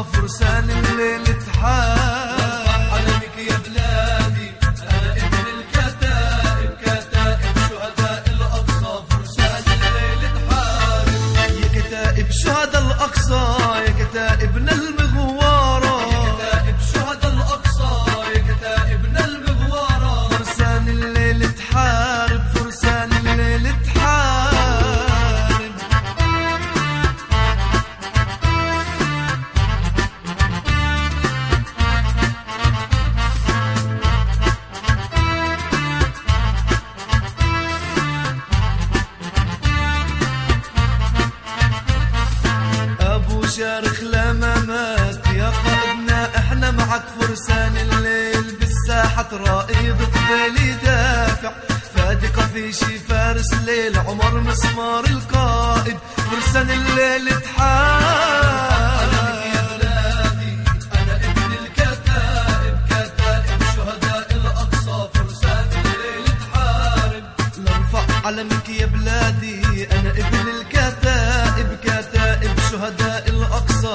misafir seninle الشرق لممات يا قائدنا إحنا معك فرسان الليل. بالساحة رائد قبالي دافع. فادي قفيشي فارس ليل عمر مسمار القائد. فرسان الليل تحارب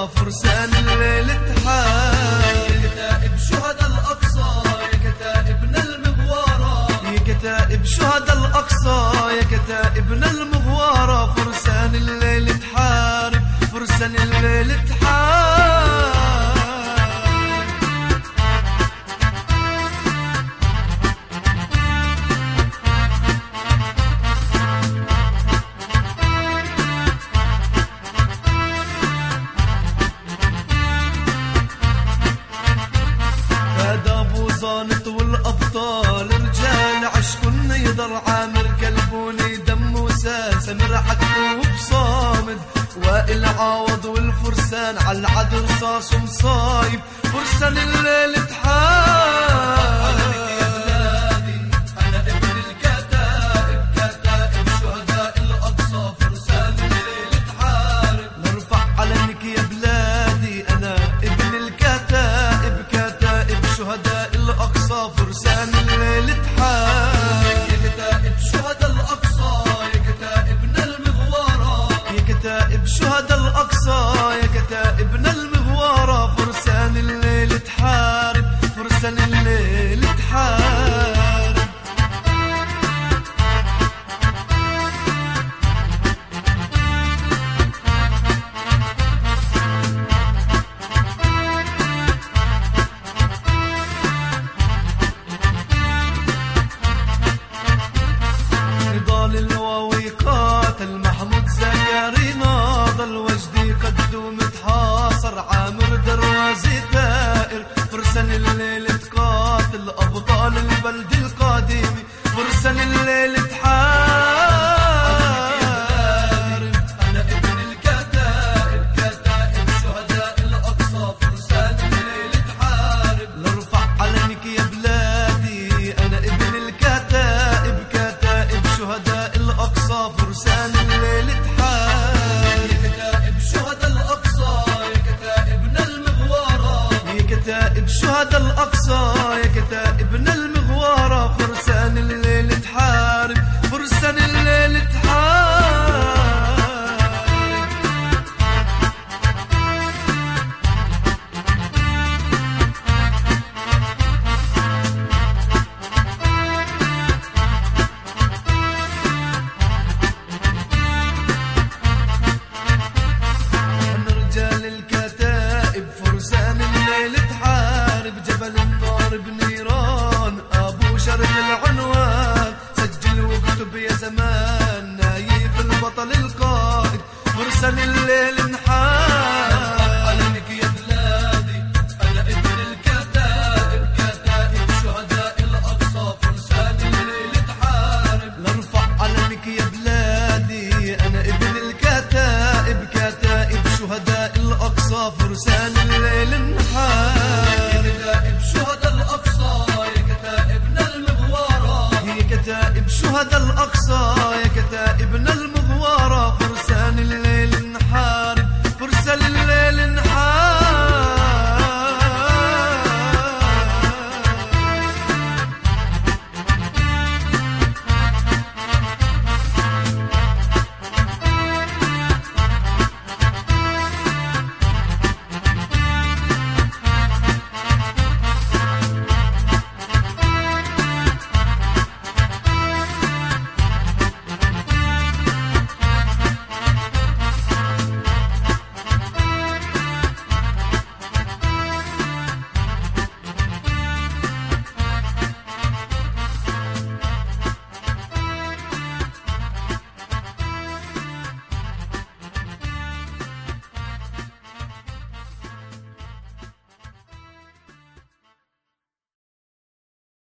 فرسان الليل تحال يا كتائب شهد الأقصى يا كتائبنا المغوارة. يا كتائب شهد الأقصى يا كتائبنا المغوارة. عوض والفرسان على العد رصاص مصايب. فرسان الليل تحارب. فرسان الليل تحار زمان نايف البطل القائد مرسل الليل يا بلادي أنا ابن الكتائب كتائب شهداء الأقصى فرسان الليل علمك يا بلادي أنا ابن الكتائب كتائب شهداء الأقصى فرسان